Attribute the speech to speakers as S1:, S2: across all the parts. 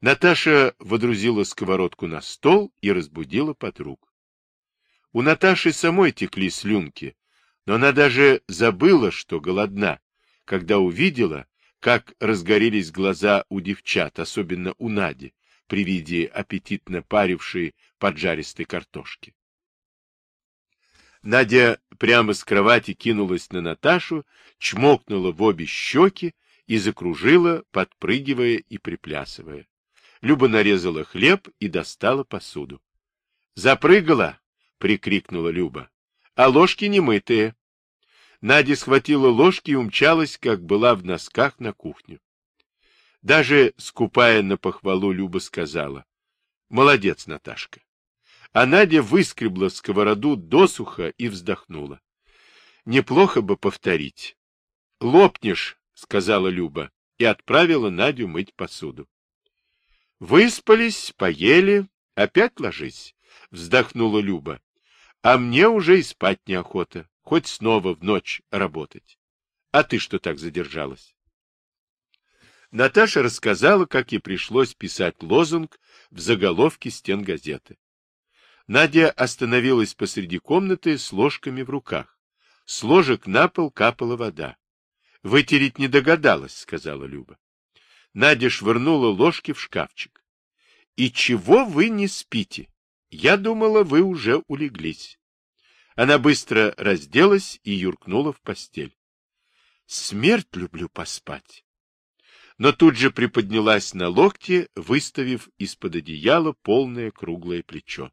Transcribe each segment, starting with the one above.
S1: Наташа водрузила сковородку на стол и разбудила подруг. У Наташи самой текли слюнки, но она даже забыла, что голодна, когда увидела, как разгорелись глаза у девчат, особенно у Нади, при виде аппетитно парившей поджаристой картошки. Надя прямо с кровати кинулась на Наташу, чмокнула в обе щеки и закружила, подпрыгивая и приплясывая. Люба нарезала хлеб и достала посуду. «Запрыгала!» — прикрикнула Люба. «А ложки не мытые!» Надя схватила ложки и умчалась, как была в носках на кухню. Даже скупая на похвалу, Люба сказала. Молодец, Наташка. А Надя выскребла сковороду досуха и вздохнула. Неплохо бы повторить. Лопнешь, сказала Люба, и отправила Надю мыть посуду. Выспались, поели, опять ложись, вздохнула Люба. А мне уже и спать неохота, хоть снова в ночь работать. А ты что так задержалась? Наташа рассказала, как ей пришлось писать лозунг в заголовке стен газеты. Надя остановилась посреди комнаты с ложками в руках. С ложек на пол капала вода. — Вытереть не догадалась, — сказала Люба. Надя швырнула ложки в шкафчик. — И чего вы не спите? Я думала, вы уже улеглись. Она быстро разделась и юркнула в постель. — Смерть люблю поспать но тут же приподнялась на локте, выставив из-под одеяла полное круглое плечо.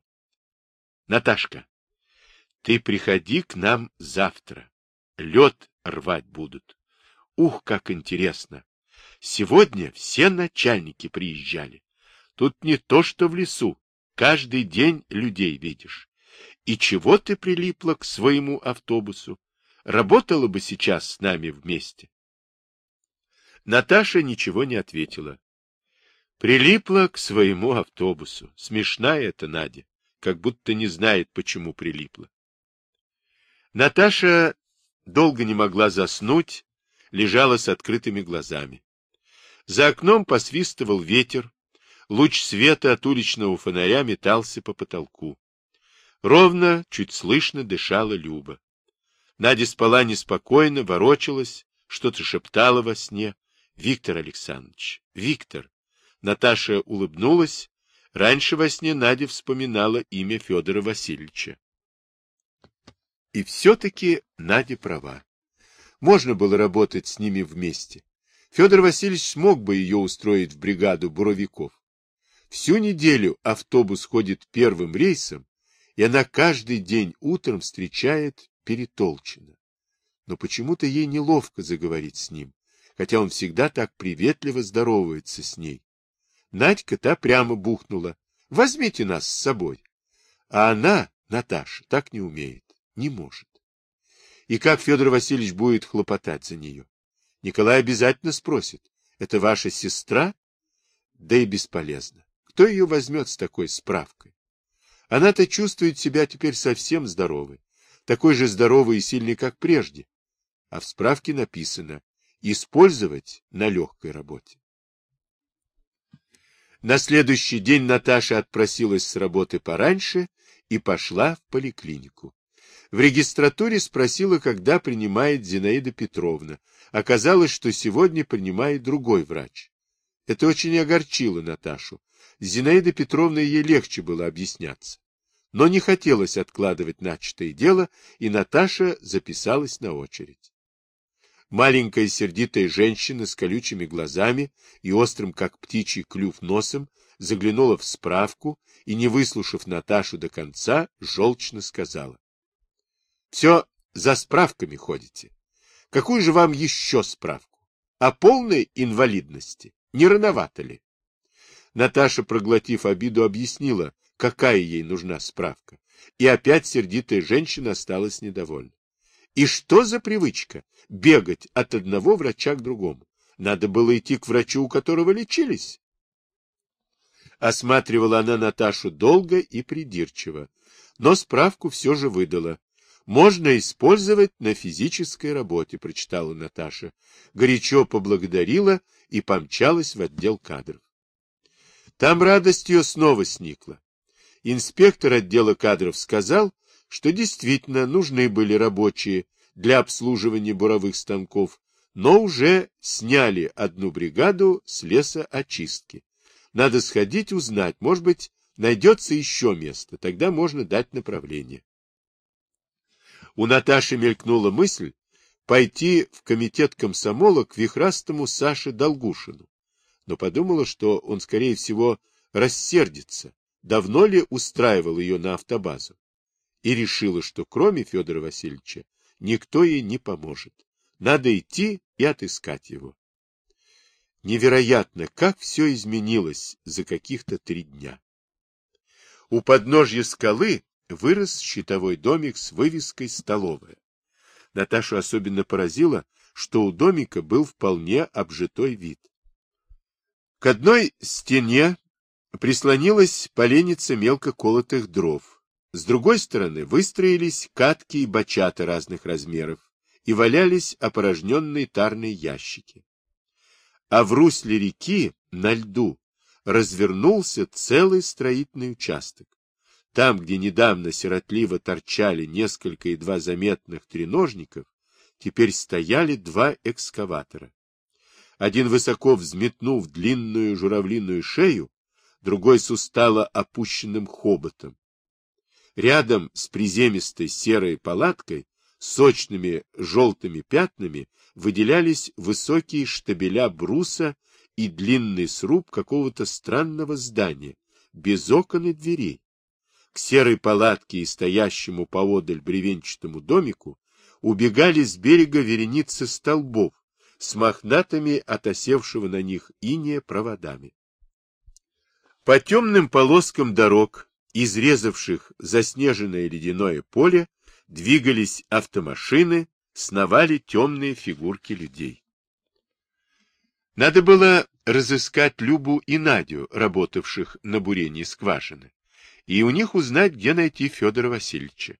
S1: — Наташка, ты приходи к нам завтра. Лед рвать будут. Ух, как интересно! Сегодня все начальники приезжали. Тут не то, что в лесу. Каждый день людей видишь. И чего ты прилипла к своему автобусу? Работала бы сейчас с нами вместе. Наташа ничего не ответила. Прилипла к своему автобусу. Смешная эта Надя, как будто не знает, почему прилипла. Наташа долго не могла заснуть, лежала с открытыми глазами. За окном посвистывал ветер, луч света от уличного фонаря метался по потолку. Ровно, чуть слышно дышала Люба. Надя спала неспокойно, ворочалась, что-то шептала во сне. Виктор Александрович, Виктор. Наташа улыбнулась. Раньше во сне Надя вспоминала имя Федора Васильевича. И все-таки Надя права. Можно было работать с ними вместе. Федор Васильевич смог бы ее устроить в бригаду буровиков. Всю неделю автобус ходит первым рейсом, и она каждый день утром встречает Перетолчина. Но почему-то ей неловко заговорить с ним хотя он всегда так приветливо здоровается с ней. Надька та прямо бухнула. Возьмите нас с собой. А она, Наташа, так не умеет, не может. И как Федор Васильевич будет хлопотать за нее? Николай обязательно спросит. Это ваша сестра? Да и бесполезно. Кто ее возьмет с такой справкой? Она-то чувствует себя теперь совсем здоровой. Такой же здоровой и сильной, как прежде. А в справке написано использовать на легкой работе. На следующий день Наташа отпросилась с работы пораньше и пошла в поликлинику. В регистратуре спросила, когда принимает Зинаида Петровна. Оказалось, что сегодня принимает другой врач. Это очень огорчило Наташу. Зинаида Петровна ей легче было объясняться. Но не хотелось откладывать начатое дело, и Наташа записалась на очередь. Маленькая сердитая женщина с колючими глазами и острым, как птичий клюв, носом заглянула в справку и, не выслушав Наташу до конца, желчно сказала. — Все за справками ходите. Какую же вам еще справку? О полной инвалидности? Не рановато ли? Наташа, проглотив обиду, объяснила, какая ей нужна справка. И опять сердитая женщина осталась недовольна. И что за привычка бегать от одного врача к другому? Надо было идти к врачу, у которого лечились. Осматривала она Наташу долго и придирчиво, но справку все же выдала. Можно использовать на физической работе, прочитала Наташа. Горячо поблагодарила и помчалась в отдел кадров. Там радость ее снова сникла. Инспектор отдела кадров сказал, что действительно нужны были рабочие для обслуживания буровых станков, но уже сняли одну бригаду с лесоочистки. Надо сходить узнать, может быть, найдется еще место, тогда можно дать направление. У Наташи мелькнула мысль пойти в комитет комсомола к вихрастому Саше Долгушину, но подумала, что он, скорее всего, рассердится, давно ли устраивал ее на автобазу, и решила, что кроме Федора Васильевича никто ей не поможет. Надо идти и отыскать его. Невероятно, как все изменилось за каких-то три дня. У подножья скалы вырос щитовой домик с вывеской «Столовая». Наташу особенно поразило, что у домика был вполне обжитой вид. К одной стене прислонилась поленница мелко колотых дров. С другой стороны выстроились катки и бочаты разных размеров, и валялись опорожненные тарные ящики. А в русле реки, на льду, развернулся целый строительный участок. Там, где недавно сиротливо торчали несколько едва заметных треножников, теперь стояли два экскаватора. Один высоко взметнув длинную журавлиную шею, другой с устало опущенным хоботом. Рядом с приземистой серой палаткой сочными желтыми пятнами выделялись высокие штабеля бруса и длинный сруб какого-то странного здания, без окон и дверей. К серой палатке и стоящему поодаль бревенчатому домику убегали с берега вереницы столбов с мохнатыми от осевшего на них иния проводами. По темным полоскам дорог, изрезавших заснеженное ледяное поле, двигались автомашины, сновали темные фигурки людей. Надо было разыскать Любу и Надю, работавших на бурении скважины, и у них узнать, где найти Федора Васильевича.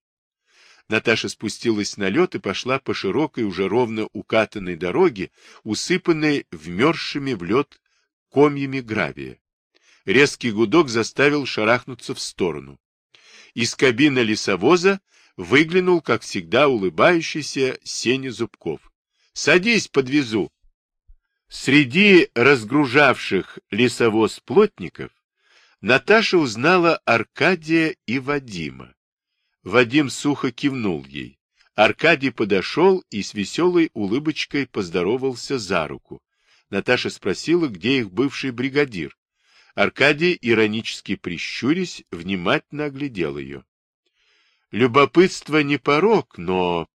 S1: Наташа спустилась на лед и пошла по широкой, уже ровно укатанной дороге, усыпанной вмерзшими в лед комьями гравия. Резкий гудок заставил шарахнуться в сторону. Из кабины лесовоза выглянул, как всегда, улыбающийся Сеня Зубков. — Садись, подвезу. Среди разгружавших лесовоз плотников Наташа узнала Аркадия и Вадима. Вадим сухо кивнул ей. Аркадий подошел и с веселой улыбочкой поздоровался за руку. Наташа спросила, где их бывший бригадир. Аркадий, иронически прищурясь, внимательно оглядел ее. Любопытство не порог, но...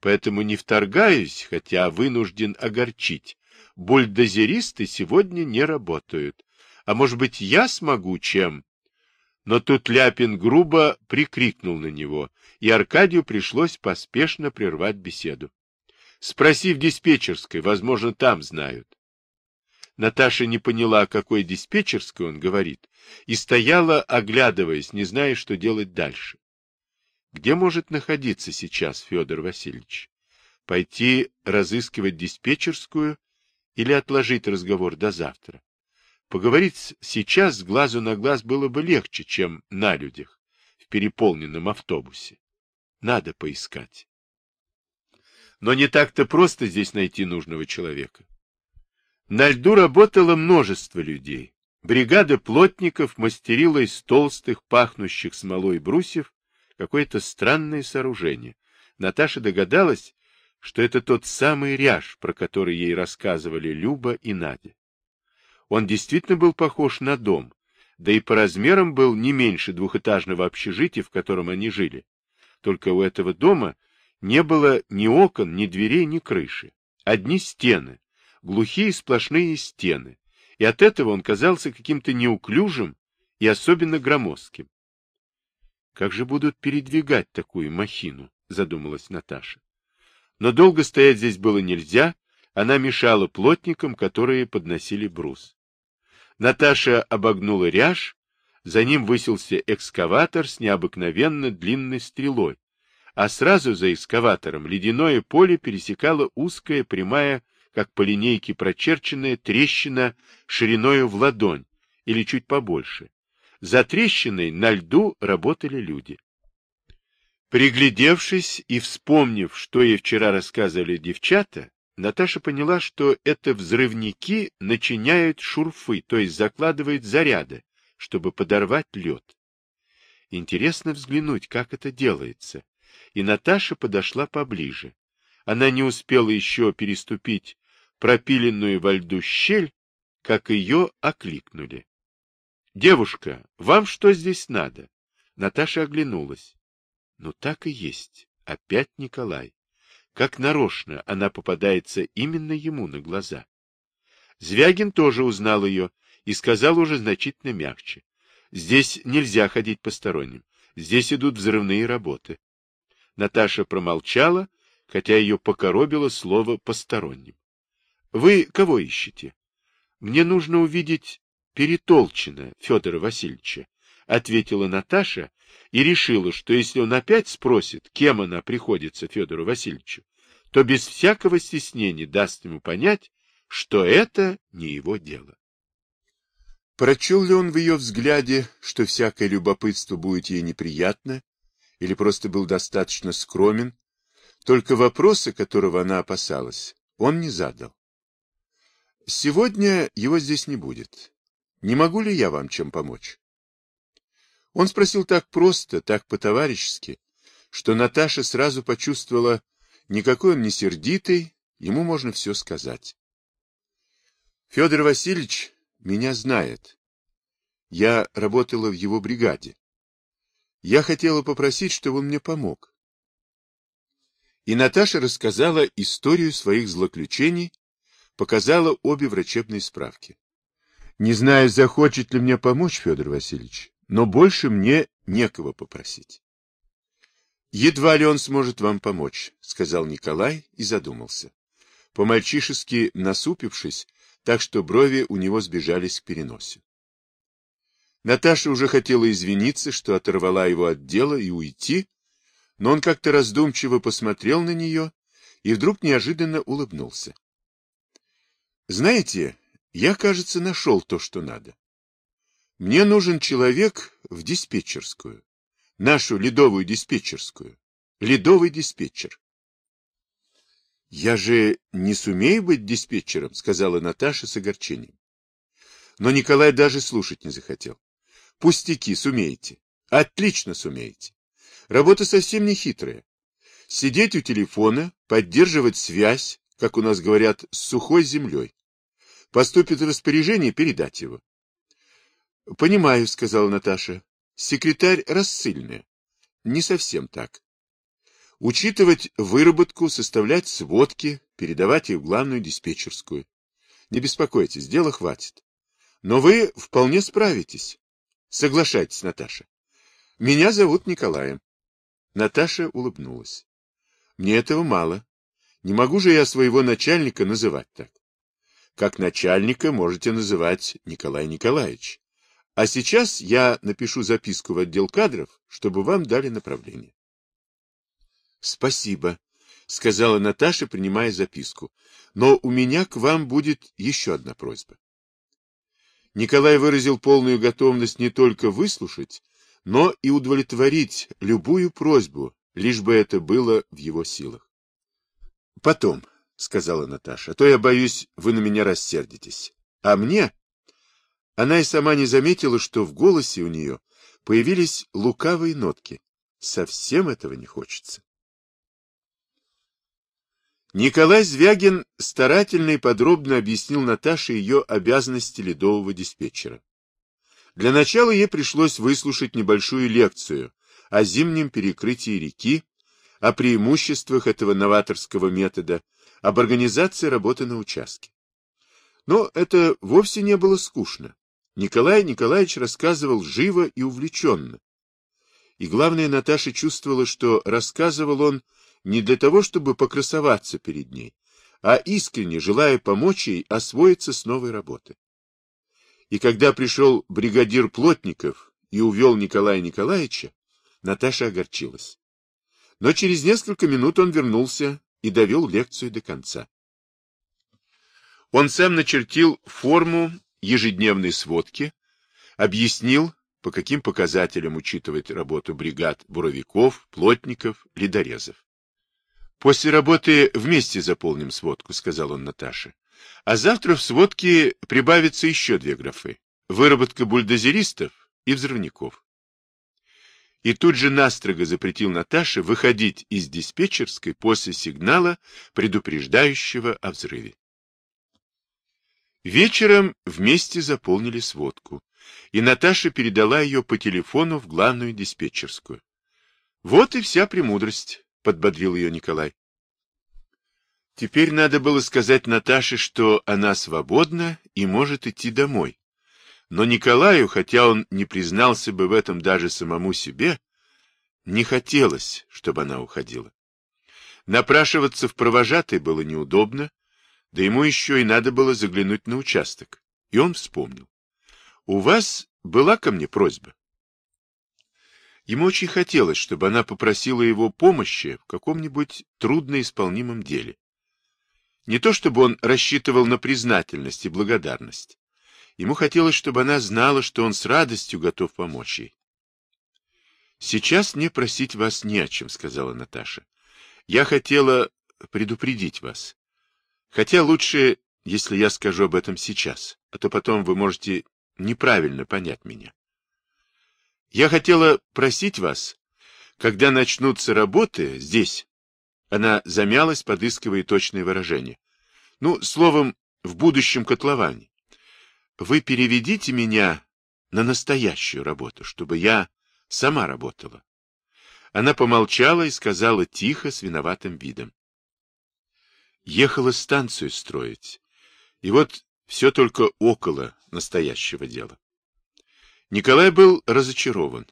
S1: Поэтому не вторгаюсь, хотя вынужден огорчить. Бульдозеристы сегодня не работают. А может быть, я смогу чем? Но тут Ляпин грубо прикрикнул на него, и Аркадию пришлось поспешно прервать беседу. Спроси в диспетчерской, возможно, там знают. Наташа не поняла, о какой диспетчерской он говорит, и стояла, оглядываясь, не зная, что делать дальше. Где может находиться сейчас Федор Васильевич? Пойти разыскивать диспетчерскую или отложить разговор до завтра? Поговорить сейчас с глазу на глаз было бы легче, чем на людях, в переполненном автобусе. Надо поискать. Но не так-то просто здесь найти нужного человека. На льду работало множество людей. Бригада плотников мастерила из толстых, пахнущих смолой брусьев какое-то странное сооружение. Наташа догадалась, что это тот самый ряж, про который ей рассказывали Люба и Надя. Он действительно был похож на дом, да и по размерам был не меньше двухэтажного общежития, в котором они жили. Только у этого дома не было ни окон, ни дверей, ни крыши. Одни стены, глухие сплошные стены, и от этого он казался каким-то неуклюжим и особенно громоздким. Как же будут передвигать такую махину, задумалась Наташа. Но долго стоять здесь было нельзя, она мешала плотникам, которые подносили брус. Наташа обогнула ряж, за ним высился экскаватор с необыкновенно длинной стрелой, а сразу за экскаватором ледяное поле пересекала узкая, прямая, как по линейке прочерченная трещина шириною в ладонь, или чуть побольше. За трещиной на льду работали люди. Приглядевшись и вспомнив, что ей вчера рассказывали девчата, Наташа поняла, что это взрывники начиняют шурфы, то есть закладывают заряды, чтобы подорвать лед. Интересно взглянуть, как это делается. И Наташа подошла поближе. Она не успела еще переступить пропиленную во льду щель, как ее окликнули. — Девушка, вам что здесь надо? Наташа оглянулась. Ну так и есть. Опять Николай. Как нарочно она попадается именно ему на глаза. Звягин тоже узнал ее и сказал уже значительно мягче. Здесь нельзя ходить посторонним. Здесь идут взрывные работы. Наташа промолчала, хотя ее покоробило слово «посторонним». — Вы кого ищете? — Мне нужно увидеть Перетолчина Федора Васильевича, — ответила Наташа и решила, что если он опять спросит, кем она приходится Федору Васильевичу, то без всякого стеснения даст ему понять, что это не его дело. Прочел ли он в ее взгляде, что всякое любопытство будет ей неприятно, или просто был достаточно скромен, только вопроса, которого она опасалась, он не задал. Сегодня его здесь не будет. Не могу ли я вам чем помочь? Он спросил так просто, так по-товарищески, что Наташа сразу почувствовала, никакой он не сердитый, ему можно все сказать. Федор Васильевич меня знает. Я работала в его бригаде. Я хотела попросить, чтобы он мне помог. И Наташа рассказала историю своих злоключений, показала обе врачебные справки. Не знаю, захочет ли мне помочь Федор Васильевич, но больше мне некого попросить. Едва ли он сможет вам помочь, сказал Николай и задумался. По-мальчишески насупившись, так что брови у него сбежались к переносе. Наташа уже хотела извиниться, что оторвала его от дела и уйти, но он как-то раздумчиво посмотрел на нее и вдруг неожиданно улыбнулся. Знаете, я, кажется, нашел то, что надо. Мне нужен человек в диспетчерскую. Нашу ледовую диспетчерскую. Ледовый диспетчер. Я же не сумею быть диспетчером, сказала Наташа с огорчением. Но Николай даже слушать не захотел. Пустяки, сумеете. Отлично сумеете. Работа совсем не хитрая. Сидеть у телефона, поддерживать связь, как у нас говорят, с сухой землей. Поступит распоряжение, передать его. — Понимаю, — сказала Наташа. — Секретарь рассыльная. Не совсем так. Учитывать выработку, составлять сводки, передавать их в главную диспетчерскую. Не беспокойтесь, дела хватит. Но вы вполне справитесь. Соглашайтесь, Наташа. Меня зовут Николаем. Наташа улыбнулась. Мне этого мало. Не могу же я своего начальника называть так. Как начальника можете называть Николай Николаевич. А сейчас я напишу записку в отдел кадров, чтобы вам дали направление. Спасибо, сказала Наташа, принимая записку. Но у меня к вам будет еще одна просьба. Николай выразил полную готовность не только выслушать, но и удовлетворить любую просьбу, лишь бы это было в его силах. Потом, — сказала Наташа, — а то я боюсь, вы на меня рассердитесь. А мне... Она и сама не заметила, что в голосе у нее появились лукавые нотки. Совсем этого не хочется. Николай Звягин старательно и подробно объяснил Наташе ее обязанности ледового диспетчера. Для начала ей пришлось выслушать небольшую лекцию о зимнем перекрытии реки, о преимуществах этого новаторского метода, об организации работы на участке. Но это вовсе не было скучно. Николай Николаевич рассказывал живо и увлеченно. И главное, Наташа чувствовала, что рассказывал он не для того, чтобы покрасоваться перед ней, а искренне желая помочь ей освоиться с новой работы. И когда пришел бригадир Плотников и увел Николая Николаевича, Наташа огорчилась. Но через несколько минут он вернулся и довел лекцию до конца. Он сам начертил форму ежедневной сводки, Объяснил, по каким показателям учитывать работу бригад буровиков, плотников, ледорезов. «После работы вместе заполним сводку», — сказал он Наташе. «А завтра в сводке прибавится еще две графы. Выработка бульдозеристов и взрывников». И тут же настрого запретил Наташе выходить из диспетчерской после сигнала, предупреждающего о взрыве. Вечером вместе заполнили сводку, и Наташа передала ее по телефону в главную диспетчерскую. Вот и вся премудрость, — подбодрил ее Николай. Теперь надо было сказать Наташе, что она свободна и может идти домой. Но Николаю, хотя он не признался бы в этом даже самому себе, не хотелось, чтобы она уходила. Напрашиваться в провожатой было неудобно, да ему еще и надо было заглянуть на участок. И он вспомнил. «У вас была ко мне просьба?» Ему очень хотелось, чтобы она попросила его помощи в каком-нибудь трудноисполнимом деле. Не то чтобы он рассчитывал на признательность и благодарность. Ему хотелось, чтобы она знала, что он с радостью готов помочь ей. «Сейчас мне просить вас не о чем», — сказала Наташа. «Я хотела предупредить вас. Хотя лучше, если я скажу об этом сейчас, а то потом вы можете неправильно понять меня. Я хотела просить вас, когда начнутся работы здесь, она замялась, подыскивая точное выражение. Ну, словом, в будущем котловане. Вы переведите меня на настоящую работу, чтобы я сама работала. Она помолчала и сказала тихо, с виноватым видом ехала станцию строить. И вот все только около настоящего дела. Николай был разочарован.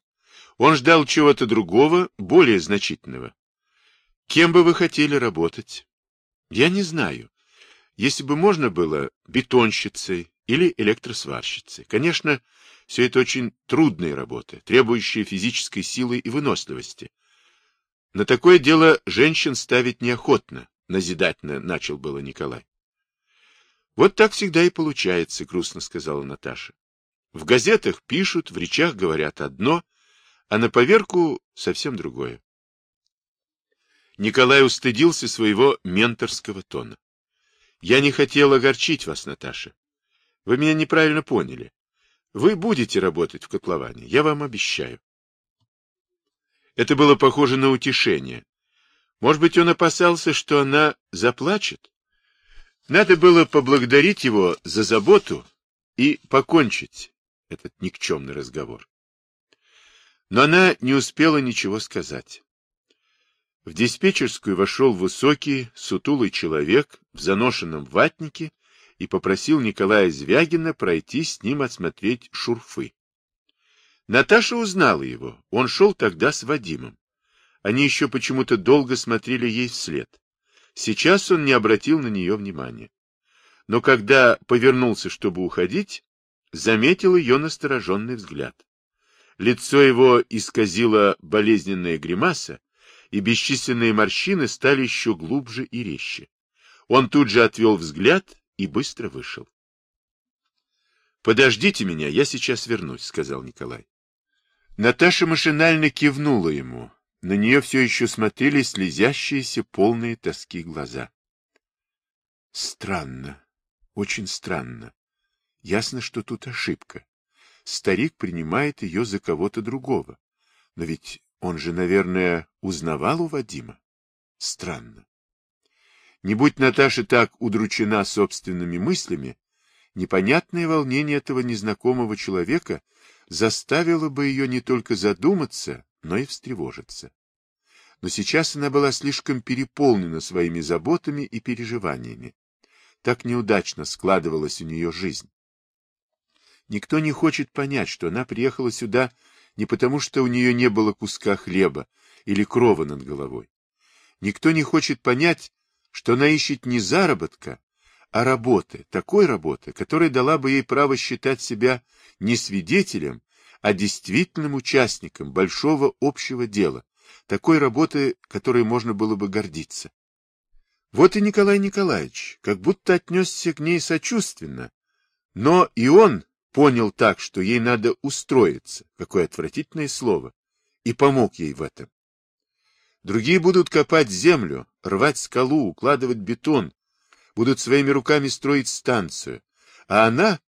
S1: Он ждал чего-то другого, более значительного. Кем бы вы хотели работать? Я не знаю. Если бы можно было, бетонщицей или электросварщицей. Конечно, все это очень трудные работы, требующие физической силы и выносливости. На такое дело женщин ставить неохотно, — назидательно начал было Николай. — Вот так всегда и получается, — грустно сказала Наташа. В газетах пишут, в речах говорят одно, а на поверку совсем другое. Николай устыдился своего менторского тона. — Я не хотел огорчить вас, Наташа. Вы меня неправильно поняли. Вы будете работать в котловане, я вам обещаю. Это было похоже на утешение, может быть, он опасался, что она заплачет? Надо было поблагодарить его за заботу и покончить этот никчемный разговор. Но она не успела ничего сказать. В диспетчерскую вошел высокий, сутулый человек в заношенном ватнике и попросил Николая Звягина пройти с ним осмотреть шурфы. Наташа узнала его, он шел тогда с Вадимом. Они еще почему-то долго смотрели ей вслед. Сейчас он не обратил на нее внимания. Но когда повернулся, чтобы уходить, заметил ее настороженный взгляд. Лицо его исказило болезненная гримаса, и бесчисленные морщины стали еще глубже и резче. Он тут же отвел взгляд и быстро вышел. — Подождите меня, я сейчас вернусь, — сказал Николай. Наташа машинально кивнула ему, на нее все еще смотрели слезящиеся полные тоски глаза. Странно, очень странно. Ясно, что тут ошибка. Старик принимает ее за кого-то другого. Но ведь он же, наверное, узнавал у Вадима. Странно. Не будь Наташа так удручена собственными мыслями, непонятное волнение этого незнакомого человека заставило бы ее не только задуматься, но и встревожиться. Но сейчас она была слишком переполнена своими заботами и переживаниями. Так неудачно складывалась у нее жизнь. Никто не хочет понять, что она приехала сюда не потому, что у нее не было куска хлеба или крова над головой. Никто не хочет понять, что она ищет не заработка, а работы, такой работы, которая дала бы ей право считать себя не свидетелем, а действительным участником большого общего дела, такой работы, которой можно было бы гордиться. Вот и Николай Николаевич как будто отнесся к ней сочувственно, но и он понял так, что ей надо устроиться, какое отвратительное слово, и помог ей в этом. Другие будут копать землю, рвать скалу, укладывать бетон, будут своими руками строить станцию, а она,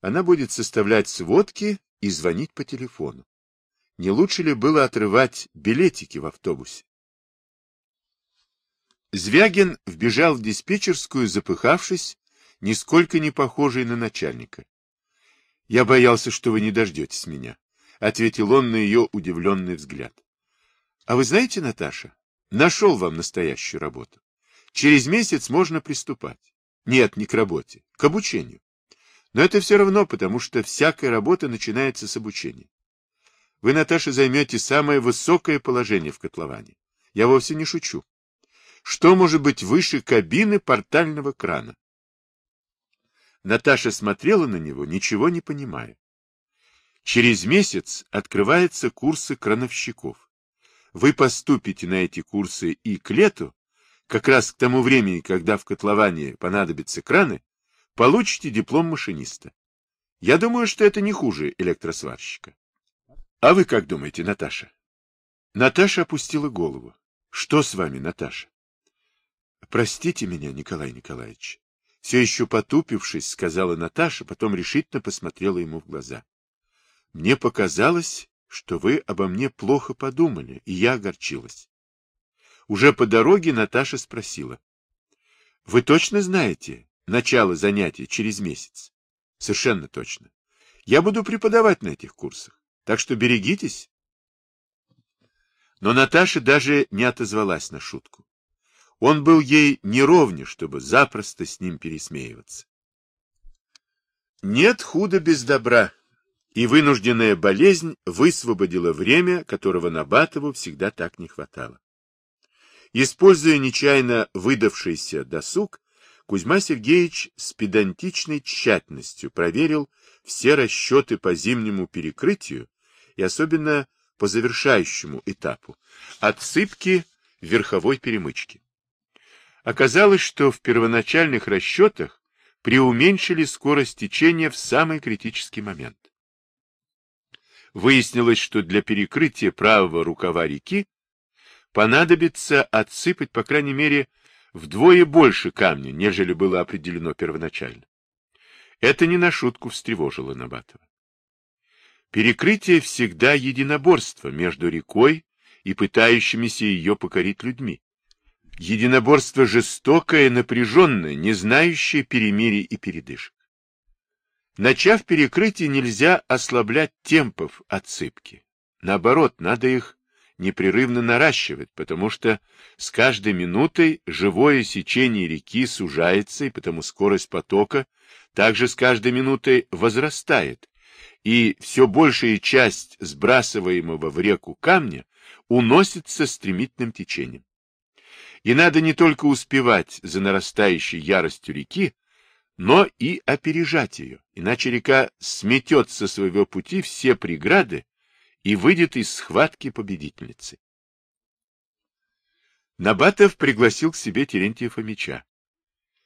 S1: она будет составлять сводки и звонить по телефону. Не лучше ли было отрывать билетики в автобусе? Звягин вбежал в диспетчерскую, запыхавшись, нисколько не похожий на начальника. — Я боялся, что вы не дождетесь меня, — ответил он на ее удивленный взгляд. — А вы знаете, Наташа, нашел вам настоящую работу. Через месяц можно приступать. Нет, не к работе, к обучению. Но это все равно, потому что всякая работа начинается с обучения. Вы, Наташа, займете самое высокое положение в котловане. Я вовсе не шучу. Что может быть выше кабины портального крана? Наташа смотрела на него, ничего не понимая. Через месяц открываются курсы крановщиков. Вы поступите на эти курсы и к лету, как раз к тому времени, когда в котловании понадобятся краны, получите диплом машиниста. Я думаю, что это не хуже электросварщика. А вы как думаете, Наташа? Наташа опустила голову. Что с вами, Наташа? Простите меня, Николай Николаевич. Все еще потупившись, сказала Наташа, потом решительно посмотрела ему в глаза. Мне показалось, что вы обо мне плохо подумали, и я огорчилась. Уже по дороге Наташа спросила. — Вы точно знаете начало занятий через месяц? — Совершенно точно. Я буду преподавать на этих курсах, так что берегитесь. Но Наташа даже не отозвалась на шутку. Он был ей неровне, чтобы запросто с ним пересмеиваться. Нет худа без добра, и вынужденная болезнь высвободила время, которого Набатову всегда так не хватало. Используя нечаянно выдавшийся досуг, Кузьма Сергеевич с педантичной тщательностью проверил все расчеты по зимнему перекрытию и особенно по завершающему этапу – отсыпки верховой перемычки. Оказалось, что в первоначальных расчетах преуменьшили скорость течения в самый критический момент. Выяснилось, что для перекрытия правого рукава реки понадобится отсыпать, по крайней мере, вдвое больше камня, нежели было определено первоначально. Это не на шутку встревожило Набатова. Перекрытие всегда единоборство между рекой и пытающимися ее покорить людьми. Единоборство жестокое, напряженное, не знающее перемирий и передышек. Начав перекрытие, нельзя ослаблять темпов отсыпки. Наоборот, надо их непрерывно наращивать, потому что с каждой минутой живое сечение реки сужается, и потому скорость потока также с каждой минутой возрастает, и все большая часть сбрасываемого в реку камня уносится стремительным течением. И надо не только успевать за нарастающей яростью реки, но и опережать ее, иначе река сметет со своего пути все преграды и выйдет из схватки победительницы. Набатов пригласил к себе Терентия Фомича.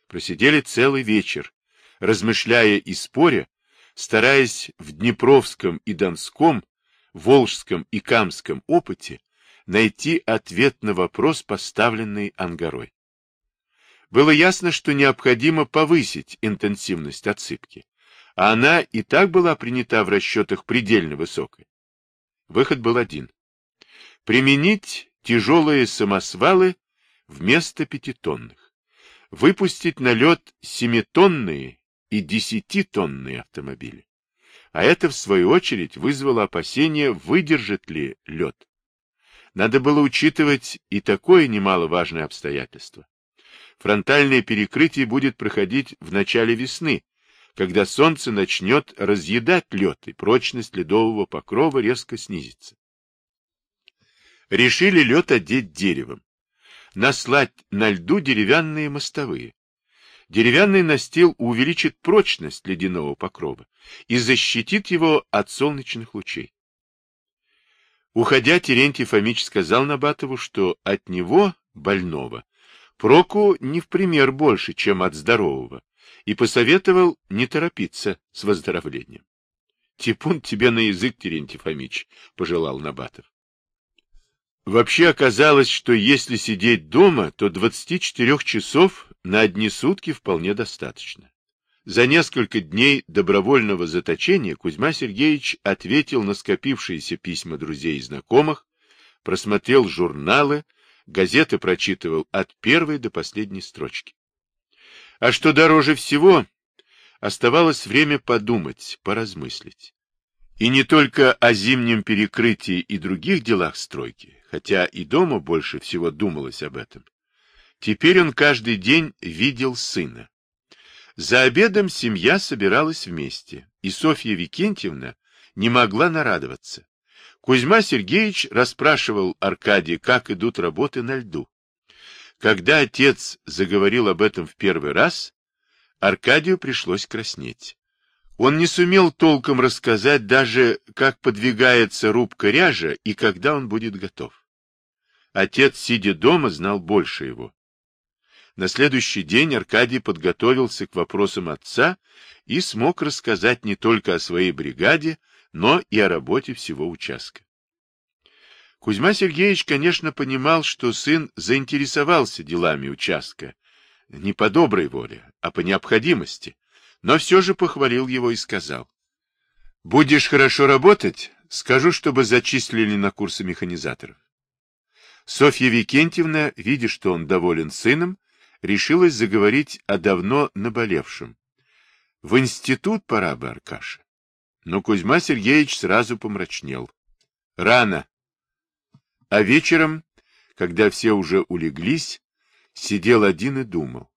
S1: Просидели целый вечер, размышляя и споря, стараясь в Днепровском и Донском, Волжском и Камском опыте найти ответ на вопрос, поставленный Ангарой. Было ясно, что необходимо повысить интенсивность отсыпки, а она и так была принята в расчетах предельно высокой. Выход был один. Применить тяжелые самосвалы вместо пятитонных. Выпустить на лед семитонные и десятитонные автомобили. А это, в свою очередь, вызвало опасение, выдержит ли лед. Надо было учитывать и такое немаловажное обстоятельство. Фронтальное перекрытие будет проходить в начале весны, когда солнце начнет разъедать лед, и прочность ледового покрова резко снизится. Решили лед одеть деревом, наслать на льду деревянные мостовые. Деревянный настил увеличит прочность ледяного покрова и защитит его от солнечных лучей. Уходя, Терентий Фомич сказал Набатову, что от него, больного, проку не в пример больше, чем от здорового, и посоветовал не торопиться с выздоровлением. — Типун тебе на язык, Терентий Фомич, — пожелал Набатов. Вообще оказалось, что если сидеть дома, то 24 часов на одни сутки вполне достаточно. За несколько дней добровольного заточения Кузьма Сергеевич ответил на скопившиеся письма друзей и знакомых, просмотрел журналы, газеты прочитывал от первой до последней строчки. А что дороже всего, оставалось время подумать, поразмыслить. И не только о зимнем перекрытии и других делах стройки, хотя и дома больше всего думалось об этом. Теперь он каждый день видел сына. За обедом семья собиралась вместе, и Софья Викентьевна не могла нарадоваться. Кузьма Сергеевич расспрашивал Аркадия, как идут работы на льду. Когда отец заговорил об этом в первый раз, Аркадию пришлось краснеть. Он не сумел толком рассказать даже, как подвигается рубка ряжа и когда он будет готов. Отец, сидя дома, знал больше его. На следующий день Аркадий подготовился к вопросам отца и смог рассказать не только о своей бригаде, но и о работе всего участка. Кузьма Сергеевич, конечно, понимал, что сын заинтересовался делами участка, не по доброй воле, а по необходимости, но все же похвалил его и сказал. «Будешь хорошо работать, скажу, чтобы зачислили на курсы механизаторов». Софья Викентьевна, видя, что он доволен сыном, решилась заговорить о давно наболевшем. В институт пора бы, Аркаша. Но Кузьма Сергеевич сразу помрачнел. Рано. А вечером, когда все уже улеглись, сидел один и думал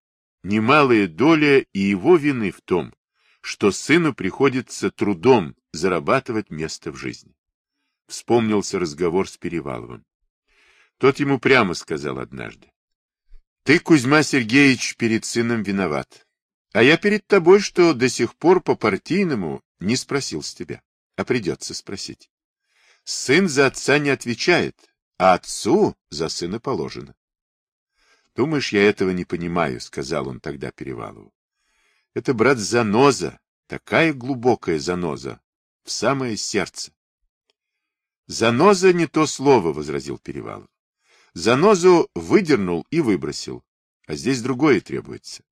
S1: немалая доля и его вины в том, что сыну приходится трудом зарабатывать место в жизни. Вспомнился разговор с Переваловым. Тот ему прямо сказал однажды. Ты, Кузьма Сергеевич, перед сыном виноват. А я перед тобой, что до сих пор по-партийному не спросил с тебя. А придется спросить. Сын за отца не отвечает, а отцу за сына положено. Думаешь, я этого не понимаю, сказал он тогда Перевалову. Это, брат, заноза, такая глубокая заноза, в самое сердце. Заноза не то слово, возразил Перевалов. Занозу выдернул и выбросил, а здесь другое требуется.